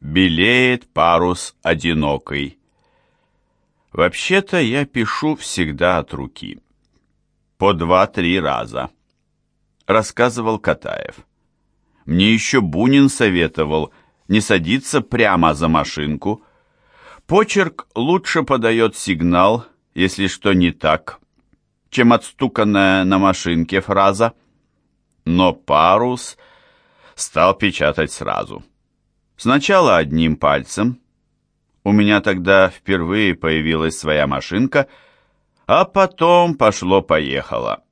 Белеет парус одинокий. Вообще-то я пишу всегда от руки. По два-три раза. Рассказывал Катаев. Мне еще Бунин советовал не садиться прямо за машинку. Почерк лучше подает сигнал, если что не так, чем отстуканная на машинке фраза. Но парус стал печатать сразу. Сначала одним пальцем. У меня тогда впервые появилась своя машинка, а потом пошло-поехало.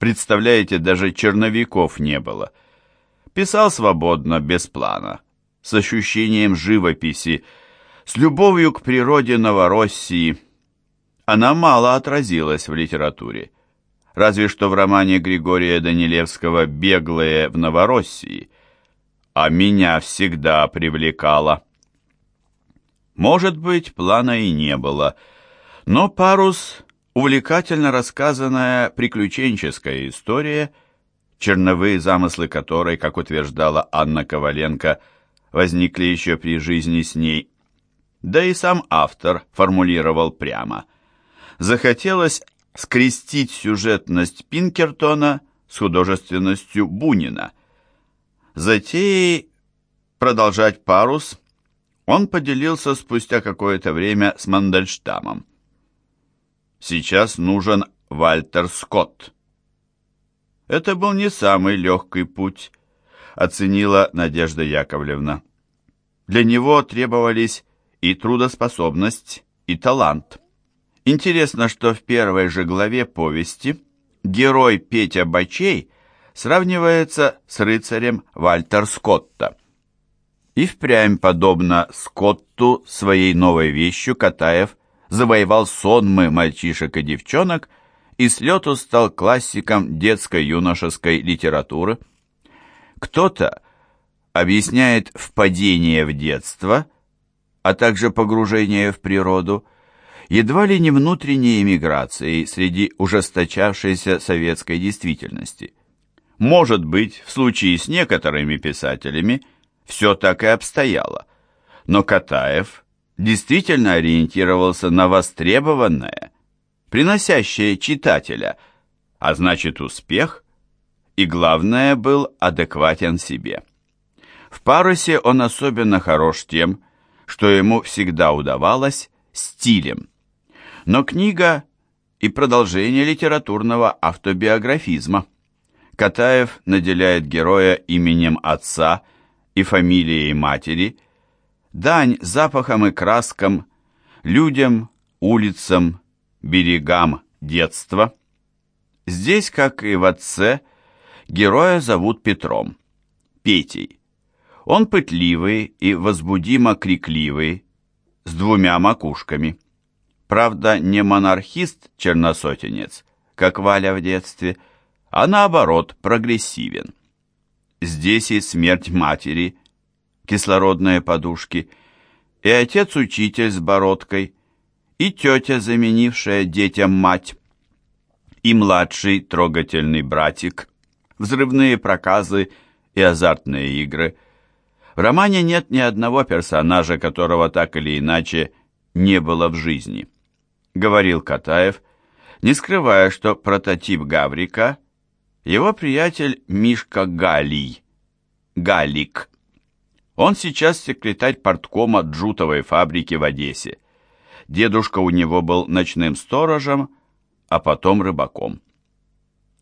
Представляете, даже черновиков не было. Писал свободно, без плана, с ощущением живописи, с любовью к природе Новороссии. Она мало отразилась в литературе. Разве что в романе Григория Данилевского «Беглые в Новороссии», а меня всегда привлекала. Может быть, плана и не было, но «Парус» — увлекательно рассказанная приключенческая история, черновые замыслы которой, как утверждала Анна Коваленко, возникли еще при жизни с ней. Да и сам автор формулировал прямо. Захотелось скрестить сюжетность Пинкертона с художественностью Бунина — Затеей продолжать парус он поделился спустя какое-то время с Мандельштамом. Сейчас нужен Вальтер Скотт. Это был не самый легкий путь, оценила Надежда Яковлевна. Для него требовались и трудоспособность, и талант. Интересно, что в первой же главе повести герой Петя Бачей сравнивается с рыцарем Вальтер Скотта. И впрямь, подобно Скотту, своей новой вещью Катаев завоевал сонмы мальчишек и девчонок и с лету стал классиком детской юношеской литературы. Кто-то объясняет впадение в детство, а также погружение в природу, едва ли не внутренней эмиграцией среди ужесточавшейся советской действительности. Может быть, в случае с некоторыми писателями все так и обстояло, но Катаев действительно ориентировался на востребованное, приносящее читателя, а значит успех, и главное, был адекватен себе. В парусе он особенно хорош тем, что ему всегда удавалось стилем. Но книга и продолжение литературного автобиографизма – Катаев наделяет героя именем отца и фамилией матери, дань запахом и краскам, людям, улицам, берегам детства. Здесь, как и в отце, героя зовут Петром, Петей. Он пытливый и возбудимо крикливый, с двумя макушками. Правда, не монархист-черносотенец, как Валя в детстве, а наоборот прогрессивен. Здесь и смерть матери, кислородные подушки, и отец-учитель с бородкой, и тетя, заменившая детям мать, и младший трогательный братик, взрывные проказы и азартные игры. В романе нет ни одного персонажа, которого так или иначе не было в жизни. Говорил Катаев, не скрывая, что прототип Гаврика его приятель Мишка Галий, Галик. Он сейчас секретарь порткома джутовой фабрики в Одессе. Дедушка у него был ночным сторожем, а потом рыбаком.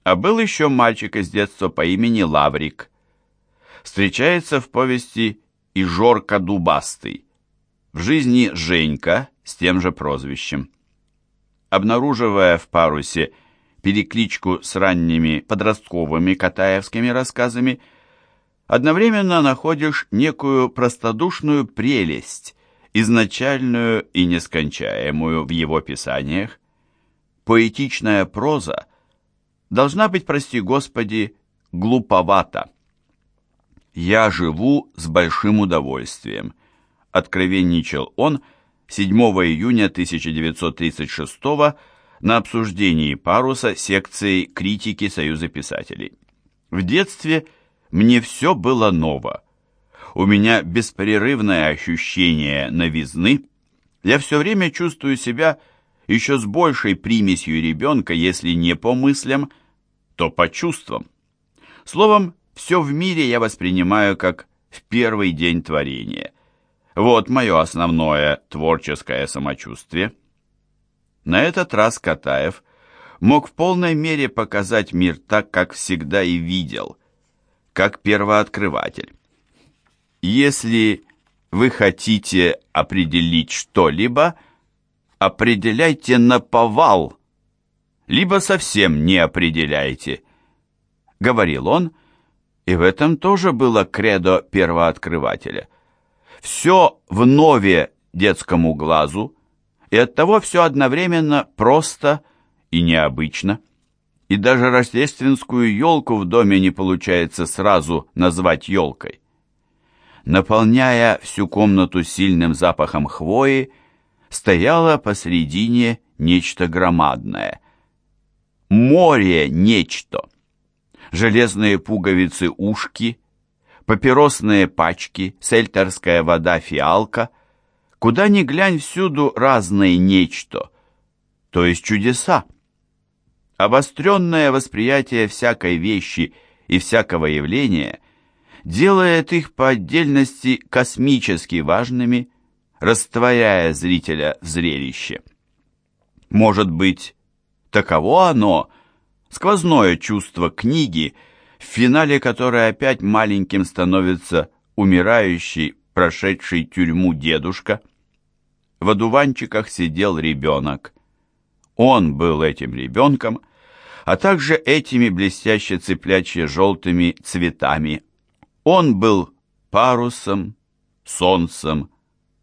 А был еще мальчик из детства по имени Лаврик. Встречается в повести и Жорка Дубастый. В жизни Женька с тем же прозвищем. Обнаруживая в парусе перекличку с ранними подростковыми катаевскими рассказами, одновременно находишь некую простодушную прелесть, изначальную и нескончаемую в его писаниях. Поэтичная проза должна быть, прости Господи, глуповата. «Я живу с большим удовольствием», — откровенничал он 7 июня 1936 года на обсуждении паруса секции критики Союза писателей. В детстве мне все было ново. у меня беспрерывное ощущение новизны, я все время чувствую себя еще с большей примесью ребенка, если не по мыслям, то по чувствам. Словом, все в мире я воспринимаю как в первый день творения. Вот мое основное творческое самочувствие. На этот раз Катаев мог в полной мере показать мир так, как всегда и видел, как первооткрыватель. Если вы хотите определить что-либо, определяйте на повал, либо совсем не определяйте, говорил он, и в этом тоже было кредо первооткрывателя. Все в нове детскому глазу, и оттого все одновременно просто и необычно. И даже рождественскую елку в доме не получается сразу назвать елкой. Наполняя всю комнату сильным запахом хвои, стояло посредине нечто громадное. Море нечто железные пуговицы-ушки, папиросные пачки, сельтерская вода-фиалка. Куда ни глянь, всюду разное нечто, то есть чудеса. Обостренное восприятие всякой вещи и всякого явления делает их по отдельности космически важными, растворяя зрителя в зрелище. Может быть, таково оно – сквозное чувство книги, в финале которой опять маленьким становится умирающий, прошедший тюрьму дедушка. В одуванчиках сидел ребенок. Он был этим ребенком, а также этими блестяще цеплячьи желтыми цветами. Он был парусом, солнцем,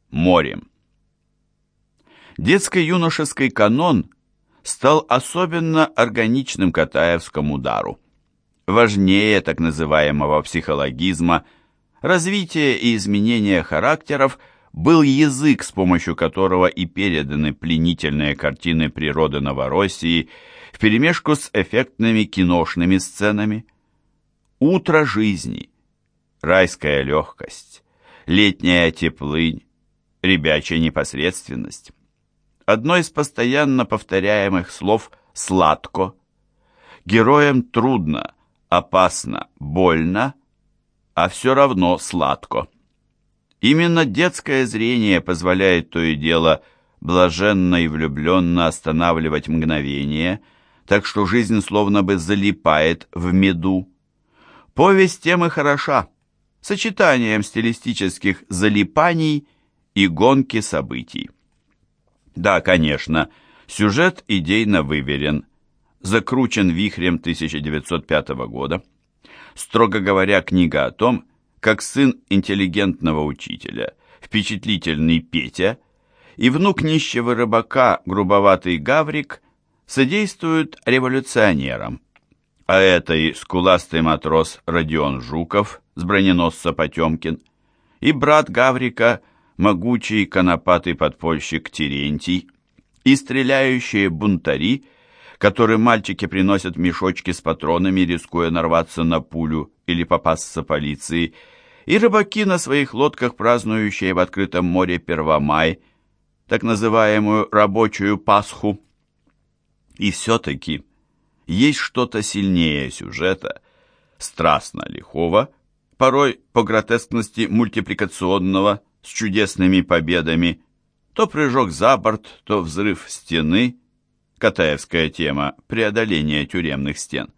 морем. Детско-юношеский канон – стал особенно органичным Катаевскому удару. Важнее так называемого психологизма, развития и изменения характеров был язык, с помощью которого и переданы пленительные картины природы Новороссии вперемешку с эффектными киношными сценами. Утро жизни, райская легкость, летняя теплынь, ребячья непосредственность одно из постоянно повторяемых слов «сладко». Героям трудно, опасно, больно, а все равно сладко. Именно детское зрение позволяет то и дело блаженно и влюбленно останавливать мгновение, так что жизнь словно бы залипает в меду. Повесть тем и хороша, сочетанием стилистических залипаний и гонки событий. Да, конечно, сюжет идейно выверен, закручен вихрем 1905 года. Строго говоря, книга о том, как сын интеллигентного учителя, впечатлительный Петя, и внук нищего рыбака, грубоватый Гаврик, содействуют революционерам. А это и скуластый матрос Родион Жуков с броненосца Потемкин, и брат Гаврика – могучий конопатый подпольщик Терентий и стреляющие бунтари, которым мальчики приносят мешочки с патронами, рискуя нарваться на пулю или попасться полиции, и рыбаки на своих лодках, празднующие в открытом море Первомай, так называемую рабочую Пасху. И все-таки есть что-то сильнее сюжета, страстно лихого, порой по гротескности мультипликационного, с чудесными победами, то прыжок за борт, то взрыв стены, Катаевская тема преодоления тюремных стен.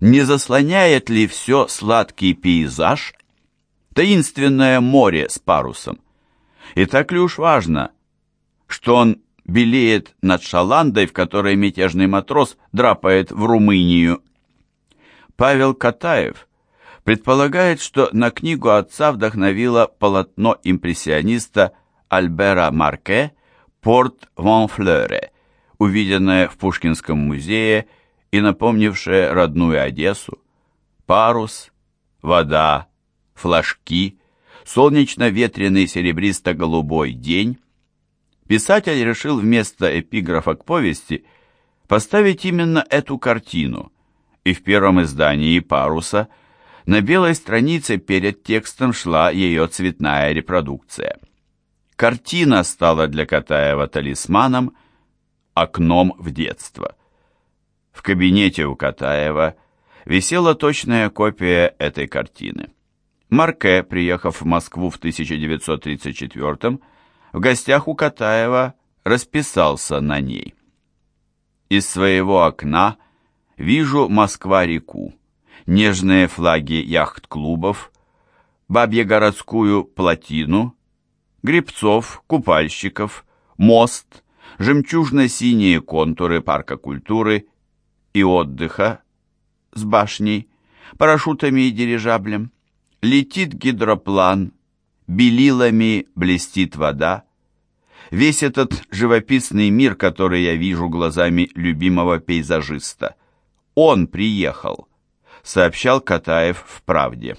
Не заслоняет ли все сладкий пейзаж, таинственное море с парусом? И так ли уж важно, что он белеет над шаландой, в которой мятежный матрос драпает в Румынию? Павел Катаев предполагает, что на книгу отца вдохновило полотно импрессиониста Альбера Марке «Порт Ванфлере», увиденное в Пушкинском музее и напомнившее родную Одессу. Парус, вода, флажки, солнечно-ветреный серебристо-голубой день. Писатель решил вместо эпиграфа к повести поставить именно эту картину, и в первом издании «Паруса» На белой странице перед текстом шла ее цветная репродукция. Картина стала для Катаева талисманом, окном в детство. В кабинете у Катаева висела точная копия этой картины. Марке, приехав в Москву в 1934 в гостях у Катаева расписался на ней. Из своего окна вижу Москва-реку, нежные флаги яхт-клубов, Бабье-городскую плотину, грибцов, купальщиков, мост, жемчужно-синие контуры парка культуры и отдыха с башней, парашютами и дирижаблем. Летит гидроплан, белилами блестит вода. Весь этот живописный мир, который я вижу глазами любимого пейзажиста. Он приехал, сообщал Катаев в «Правде».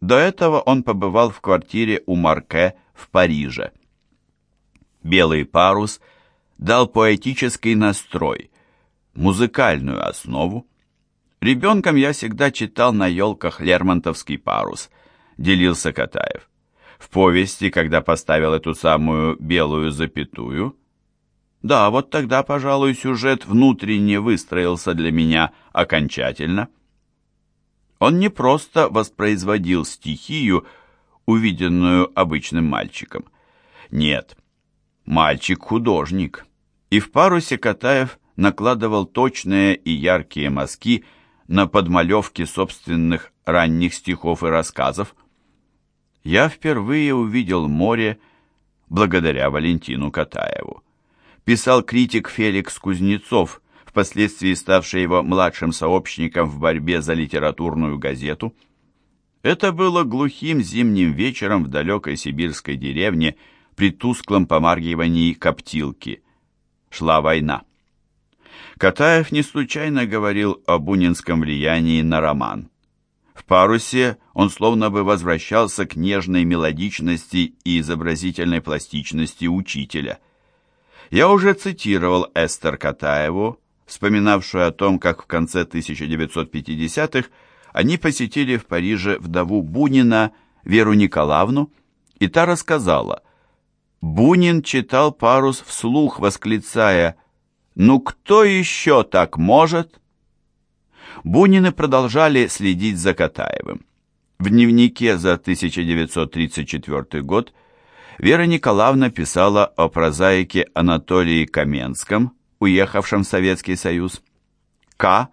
До этого он побывал в квартире у Марке в Париже. «Белый парус» дал поэтический настрой, музыкальную основу. Ребенком я всегда читал на елках Лермонтовский парус, делился Катаев. В повести, когда поставил эту самую белую запятую, да, вот тогда, пожалуй, сюжет внутренне выстроился для меня окончательно. Он не просто воспроизводил стихию, увиденную обычным мальчиком. Нет, мальчик-художник. И в парусе Катаев накладывал точные и яркие мазки на подмалевки собственных ранних стихов и рассказов. Я впервые увидел море благодаря Валентину Катаеву. Писал критик Феликс Кузнецов, впоследствии ставший его младшим сообщником в борьбе за литературную газету. Это было глухим зимним вечером в далекой сибирской деревне при тусклом помаргивании коптилки. Шла война. Катаев не случайно говорил о бунинском влиянии на роман. В «Парусе» он словно бы возвращался к нежной мелодичности и изобразительной пластичности учителя. Я уже цитировал Эстер Катаеву, вспоминавшую о том, как в конце 1950-х они посетили в Париже вдову Бунина Веру Николаевну, и та рассказала, Бунин читал «Парус» вслух, восклицая «Ну кто еще так может?» Бунины продолжали следить за Катаевым. В дневнике за 1934 год Вера Николаевна писала о прозаике Анатолии Каменском, уехавшем в Советский Союз. К.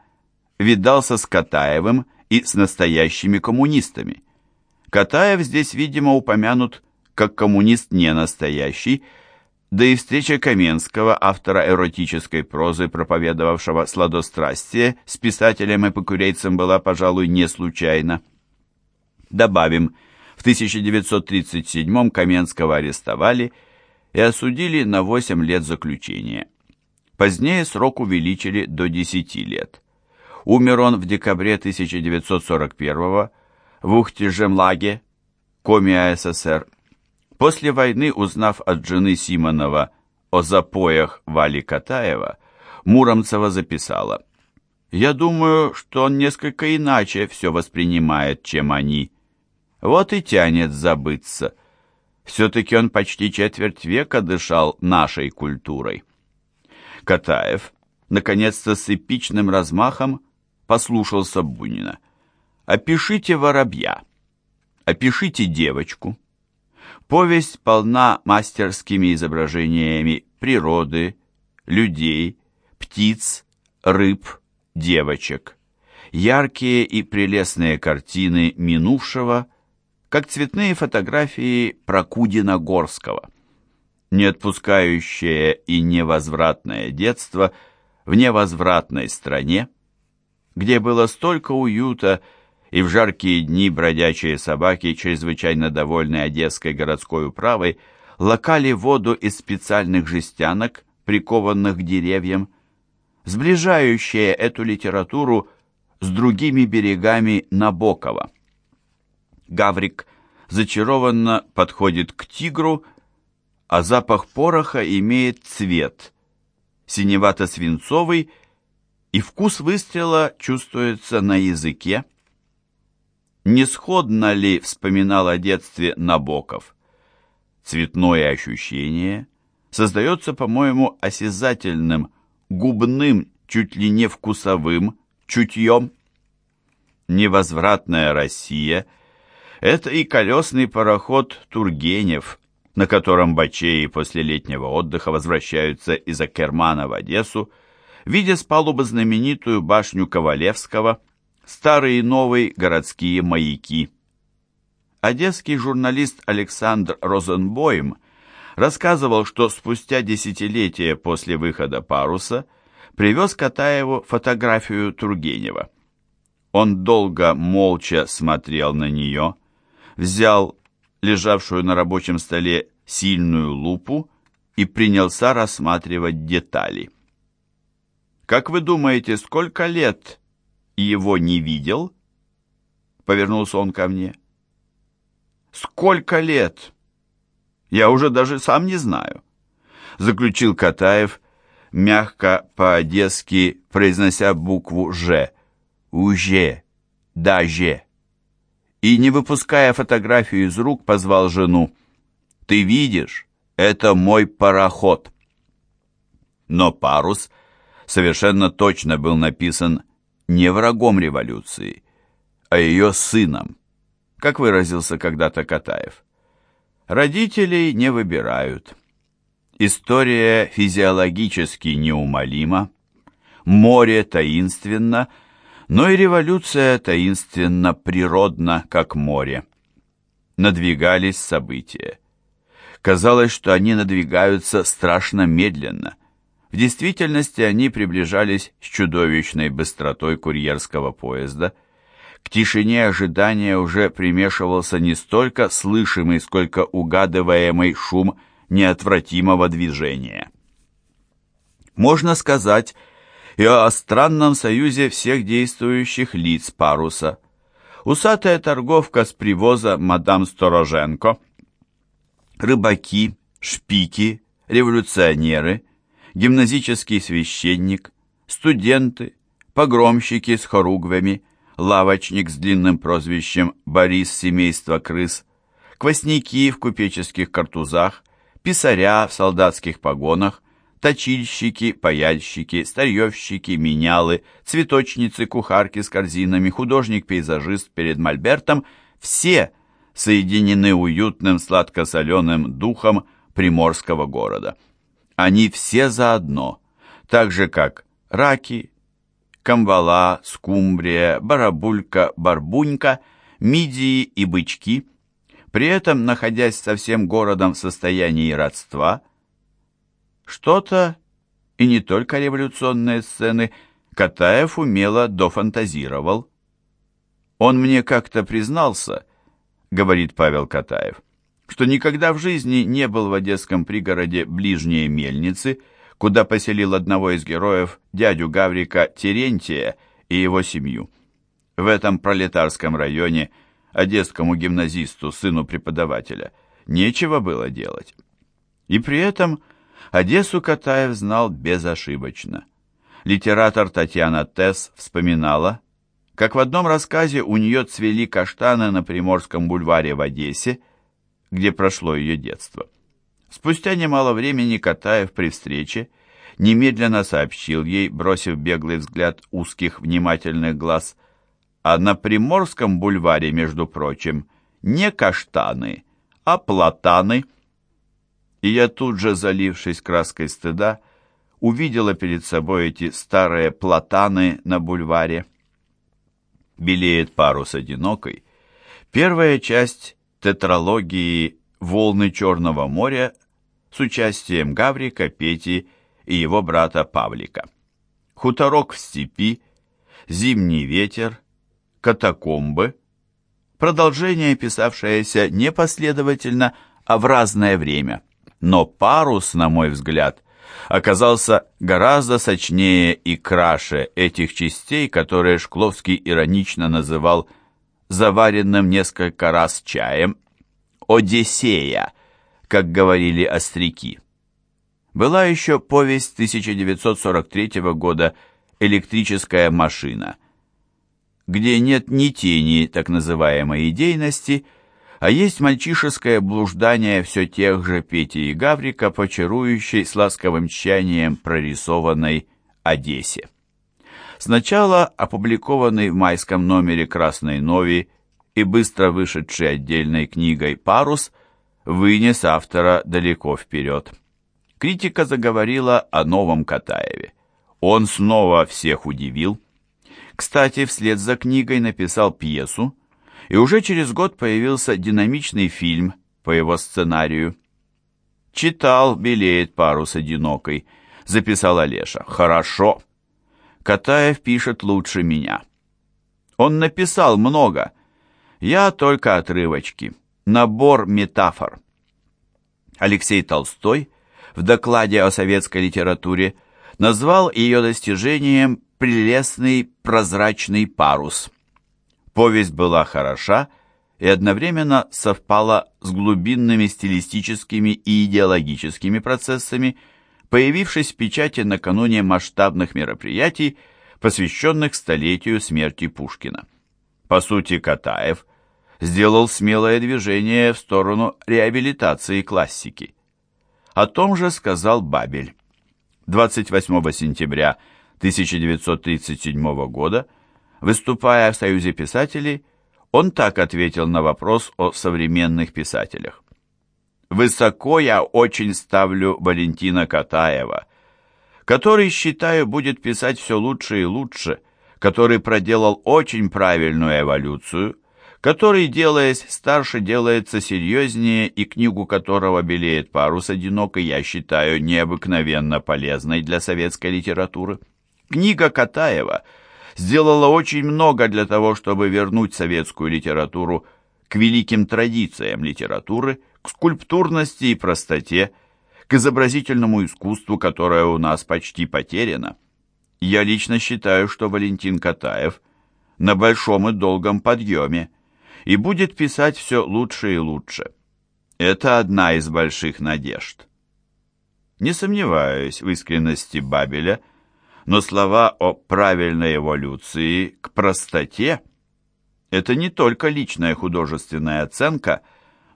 видался с Катаевым и с настоящими коммунистами. Катаев здесь, видимо, упомянут как коммунист не настоящий, да и встреча Каменского, автора эротической прозы, проповедовавшего сладострастие, с писателем-эпикурейцем была, пожалуй, не случайна. Добавим, в 1937 Каменского арестовали и осудили на 8 лет заключения. Позднее срок увеличили до 10 лет. Умер он в декабре 1941 в Ухте-Жемлаге, Коми АССР, После войны, узнав от жены Симонова о запоях Вали Катаева, Муромцева записала «Я думаю, что он несколько иначе все воспринимает, чем они. Вот и тянет забыться. Все-таки он почти четверть века дышал нашей культурой». Катаев, наконец-то с эпичным размахом, послушался Бунина. «Опишите воробья, опишите девочку». Повесть полна мастерскими изображениями природы, людей, птиц, рыб, девочек. Яркие и прелестные картины минувшего, как цветные фотографии Прокудина-Горского. Не отпускающее и невозвратное детство в невозвратной стране, где было столько уюта и в жаркие дни бродячие собаки, чрезвычайно довольные одесской городской управой, лакали воду из специальных жестянок, прикованных к деревьям, сближающие эту литературу с другими берегами Набокова. Гаврик зачарованно подходит к тигру, а запах пороха имеет цвет, синевато-свинцовый, и вкус выстрела чувствуется на языке, не сходно ли вспоминал о детстве Набоков? Цветное ощущение создается, по-моему, осязательным, губным, чуть ли не вкусовым чутьем. Невозвратная Россия — это и колесный пароход Тургенев, на котором бачеи после летнего отдыха возвращаются из Акермана в Одессу, видя с палубы знаменитую башню Ковалевского, старые и новые городские маяки. Одесский журналист Александр Розенбойм рассказывал, что спустя десятилетия после выхода «Паруса» привез Катаеву фотографию Тургенева. Он долго молча смотрел на нее, взял лежавшую на рабочем столе сильную лупу и принялся рассматривать детали. «Как вы думаете, сколько лет его не видел?» Повернулся он ко мне. «Сколько лет? Я уже даже сам не знаю», заключил Катаев, мягко по-одесски произнося букву «Ж». «Уже, даже». И, не выпуская фотографию из рук, позвал жену. «Ты видишь, это мой пароход». Но парус совершенно точно был написан не врагом революции, а ее сыном, как выразился когда-то Катаев. Родителей не выбирают. История физиологически неумолима, море таинственно, но и революция таинственно природна, как море. Надвигались события. Казалось, что они надвигаются страшно медленно. В действительности они приближались с чудовищной быстротой курьерского поезда. К тишине ожидания уже примешивался не столько слышимый, сколько угадываемый шум неотвратимого движения. Можно сказать и о странном союзе всех действующих лиц паруса. Усатая торговка с привоза мадам Стороженко, рыбаки, шпики, революционеры, гимназический священник, студенты, погромщики с хоругвями, лавочник с длинным прозвищем Борис семейства крыс, квасники в купеческих картузах, писаря в солдатских погонах, точильщики, паяльщики, старьевщики, менялы, цветочницы, кухарки с корзинами, художник-пейзажист перед мольбертом – все соединены уютным сладко-соленым духом приморского города. Они все заодно, так же как раки, камбала, скумбрия, барабулька, барбунька, мидии и бычки – при этом, находясь со всем городом в состоянии родства, что-то, и не только революционные сцены, Катаев умело дофантазировал. «Он мне как-то признался, — говорит Павел Катаев, — что никогда в жизни не был в одесском пригороде ближнее мельницы, куда поселил одного из героев, дядю Гаврика Терентия и его семью. В этом пролетарском районе – одесскому гимназисту, сыну преподавателя, нечего было делать. И при этом Одессу Катаев знал безошибочно. Литератор Татьяна Тесс вспоминала, как в одном рассказе у нее цвели каштаны на Приморском бульваре в Одессе, где прошло ее детство. Спустя немало времени Катаев при встрече немедленно сообщил ей, бросив беглый взгляд узких внимательных глаз – а на Приморском бульваре, между прочим, не каштаны, а платаны. И я тут же, залившись краской стыда, увидела перед собой эти старые платаны на бульваре. Белеет парус одинокой. Первая часть тетралогии «Волны Черного моря» с участием Гаврика, Пети и его брата Павлика. Хуторок в степи, зимний ветер, катакомбы, продолжение, писавшееся не последовательно, а в разное время. Но парус, на мой взгляд, оказался гораздо сочнее и краше этих частей, которые Шкловский иронично называл заваренным несколько раз чаем «Одиссея», как говорили остряки. Была еще повесть 1943 года «Электрическая машина», где нет ни тени так называемой идейности, а есть мальчишеское блуждание все тех же Пети и Гаврика по чарующей с ласковым тщанием прорисованной Одессе. Сначала опубликованный в майском номере «Красной Нови» и быстро вышедший отдельной книгой «Парус» вынес автора далеко вперед. Критика заговорила о новом Катаеве. Он снова всех удивил. Кстати, вслед за книгой написал пьесу, и уже через год появился динамичный фильм по его сценарию. «Читал, белеет парус одинокой», — записал Олеша. «Хорошо. Катаев пишет лучше меня. Он написал много. Я только отрывочки. Набор метафор». Алексей Толстой в докладе о советской литературе назвал ее достижением «прелестный прозрачный парус». Повесть была хороша и одновременно совпала с глубинными стилистическими и идеологическими процессами, появившись в печати накануне масштабных мероприятий, посвященных столетию смерти Пушкина. По сути, Катаев сделал смелое движение в сторону реабилитации классики. О том же сказал Бабель. 28 сентября 1937 года, выступая в Союзе писателей, он так ответил на вопрос о современных писателях. «Высоко я очень ставлю Валентина Катаева, который, считаю, будет писать все лучше и лучше, который проделал очень правильную эволюцию – который, делаясь старше, делается серьезнее, и книгу которого «Белеет парус одинокой» я считаю необыкновенно полезной для советской литературы. Книга Катаева сделала очень много для того, чтобы вернуть советскую литературу к великим традициям литературы, к скульптурности и простоте, к изобразительному искусству, которое у нас почти потеряно. Я лично считаю, что Валентин Катаев на большом и долгом подъеме, и будет писать все лучше и лучше. Это одна из больших надежд. Не сомневаюсь в искренности Бабеля, но слова о правильной эволюции к простоте – это не только личная художественная оценка,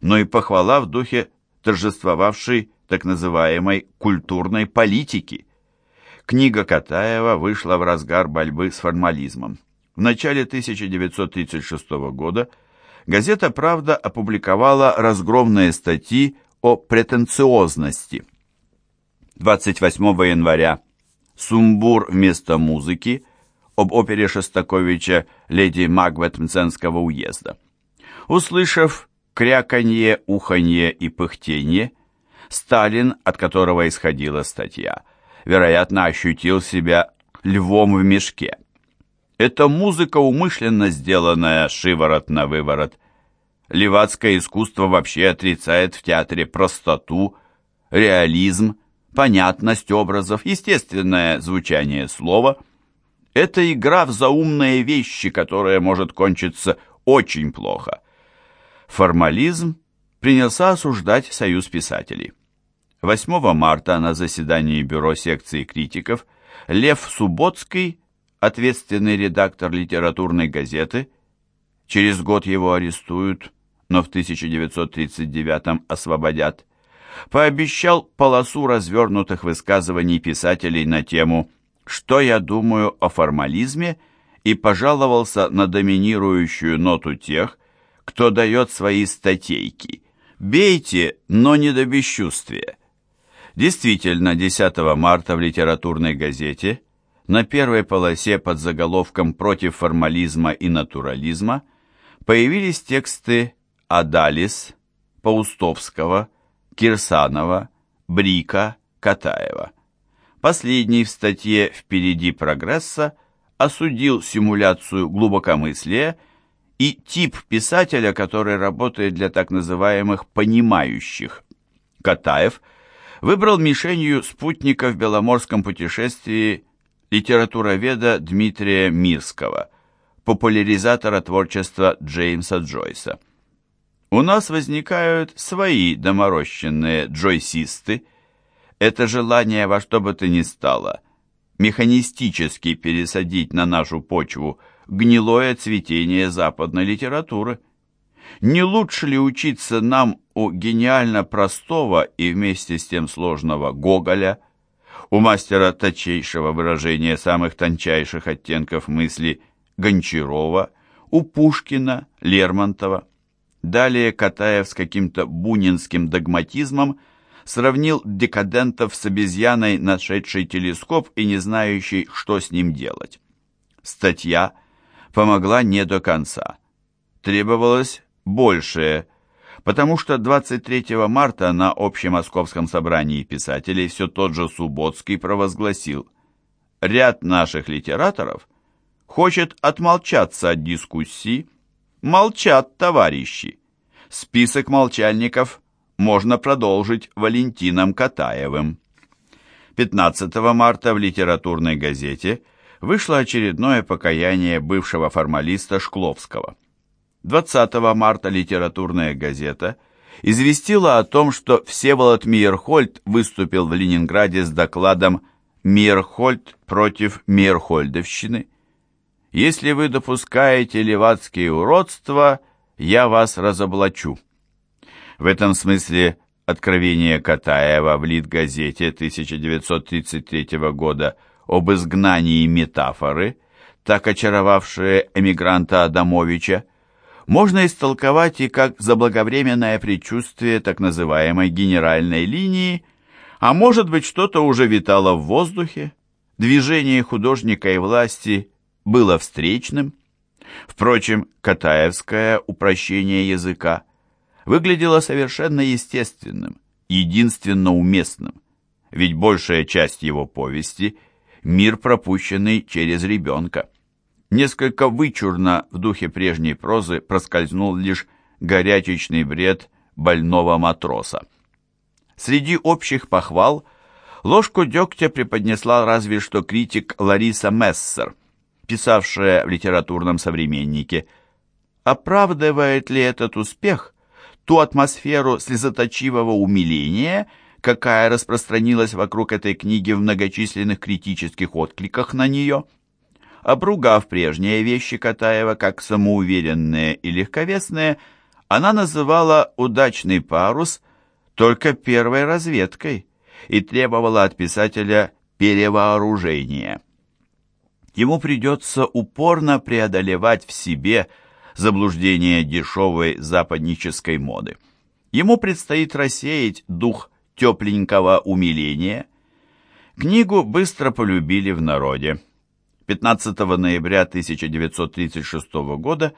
но и похвала в духе торжествовавшей так называемой культурной политики. Книга Катаева вышла в разгар борьбы с формализмом. В начале 1936 года – газета «Правда» опубликовала разгромные статьи о претенциозности. 28 января «Сумбур вместо музыки» об опере Шостаковича «Леди Магбет Мценского уезда». Услышав кряканье, уханье и пыхтенье, Сталин, от которого исходила статья, вероятно, ощутил себя львом в мешке. Это музыка, умышленно сделанная шиворот на выворот. Левацкое искусство вообще отрицает в театре простоту, реализм, понятность образов, естественное звучание слова. Это игра в заумные вещи, которая может кончиться очень плохо. Формализм принялся осуждать Союз писателей. 8 марта на заседании Бюро секции критиков Лев Субботский ответственный редактор литературной газеты, через год его арестуют, но в 1939 освободят, пообещал полосу развернутых высказываний писателей на тему «Что я думаю о формализме?» и пожаловался на доминирующую ноту тех, кто дает свои статейки. «Бейте, но не до бесчувствия». Действительно, 10 марта в литературной газете на первой полосе под заголовком «Против формализма и натурализма» появились тексты Адалис, Паустовского, Кирсанова, Брика, Катаева. Последний в статье «Впереди прогресса» осудил симуляцию глубокомыслия тип писателя, который работает для так называемых «понимающих». Катаев выбрал мишенью спутника в Беломорском путешествии литературоведа Дмитрия Мирского, популяризатора творчества Джеймса Джойса. У нас возникают свои доморощенные джойсисты. Это желание во что бы то ни стало механистически пересадить на нашу почву гнилое цветение западной литературы. Не лучше ли учиться нам у гениально простого и вместе с тем сложного Гоголя, у мастера точнейшего выражения самых тончайших оттенков мысли Гончарова, у Пушкина, Лермонтова. Далее Катаев с каким-то бунинским догматизмом сравнил декадентов с обезьяной, нашедшей телескоп и не знающей, что с ним делать. Статья помогла не до конца. Требовалось большее, потому что 23 марта на Общемосковском собрании писателей все тот же Субботский провозгласил «Ряд наших литераторов хочет отмолчаться от дискуссий, молчат товарищи. Список молчальников можно продолжить Валентином Катаевым». 15 марта в литературной газете вышло очередное покаяние бывшего формалиста Шкловского. 20 марта литературная газета известила о том, что Всеволод Мейерхольд выступил в Ленинграде с докладом «Мейерхольд против Мейерхольдовщины». «Если вы допускаете левацкие уродства, я вас разоблачу». В этом смысле откровение Катаева в Литгазете 1933 года об изгнании метафоры, так очаровавшие эмигранта Адамовича, можно истолковать и как заблаговременное предчувствие так называемой генеральной линии, а может быть что-то уже витало в воздухе, движение художника и власти было встречным. Впрочем, Катаевское упрощение языка выглядело совершенно естественным, единственно уместным, ведь большая часть его повести – мир, пропущенный через ребенка. Несколько вычурно в духе прежней прозы проскользнул лишь горячечный бред больного матроса. Среди общих похвал ложку дегтя преподнесла разве что критик Лариса Мессер, писавшая в литературном современнике. Оправдывает ли этот успех ту атмосферу слезоточивого умиления, какая распространилась вокруг этой книги в многочисленных критических откликах на нее – Обругав прежние вещи Катаева как самоуверенные и легковесные, она называла «удачный парус» только первой разведкой и требовала от писателя перевооружения. Ему придется упорно преодолевать в себе заблуждение дешевой западнической моды. Ему предстоит рассеять дух тепленького умиления. Книгу быстро полюбили в народе. 15 ноября 1936 года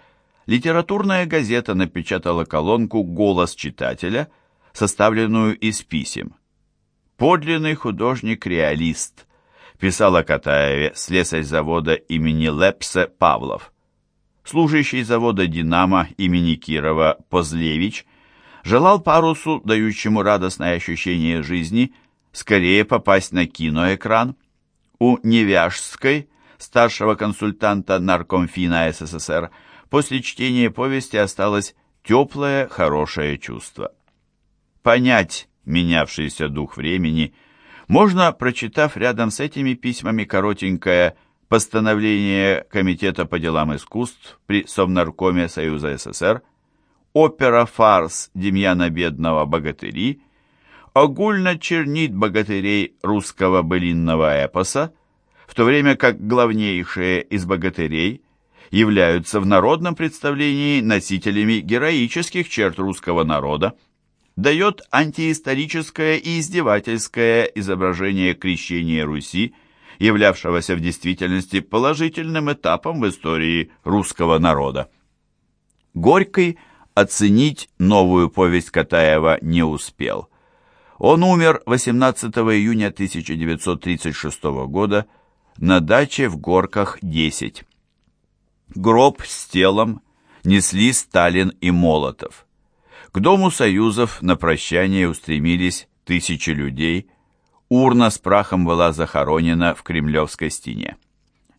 литературная газета напечатала колонку «Голос читателя», составленную из писем. «Подлинный художник-реалист», писал о Катаеве слесарь завода имени Лепсе Павлов. Служащий завода «Динамо» имени Кирова Позлевич желал парусу, дающему радостное ощущение жизни, скорее попасть на киноэкран. У Невяжской старшего консультанта Наркомфина СССР, после чтения повести осталось теплое, хорошее чувство. Понять менявшийся дух времени можно, прочитав рядом с этими письмами коротенькое постановление Комитета по делам искусств при Совнаркоме Союза СССР, опера-фарс Демьяна Бедного «Богатыри», огульно чернит богатырей русского былинного эпоса, в то время как главнейшие из богатырей являются в народном представлении носителями героических черт русского народа, дает антиисторическое и издевательское изображение крещения Руси, являвшегося в действительности положительным этапом в истории русского народа. Горький оценить новую повесть Катаева не успел. Он умер 18 июня 1936 года на даче в Горках 10. Гроб с телом несли Сталин и Молотов. К Дому Союзов на прощание устремились тысячи людей. Урна с прахом была захоронена в Кремлевской стене.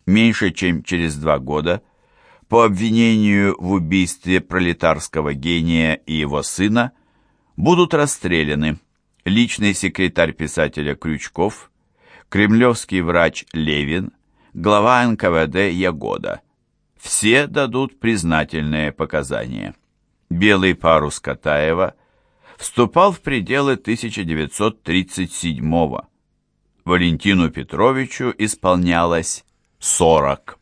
Меньше чем через два года, по обвинению в убийстве пролетарского гения и его сына, будут расстреляны личный секретарь писателя Крючков – кремлевский врач Левин, глава НКВД Ягода. все дадут признательные показания. Белый парус Катаева вступал в пределы 1937 -го. Валентину Петровичу исполнялось 40.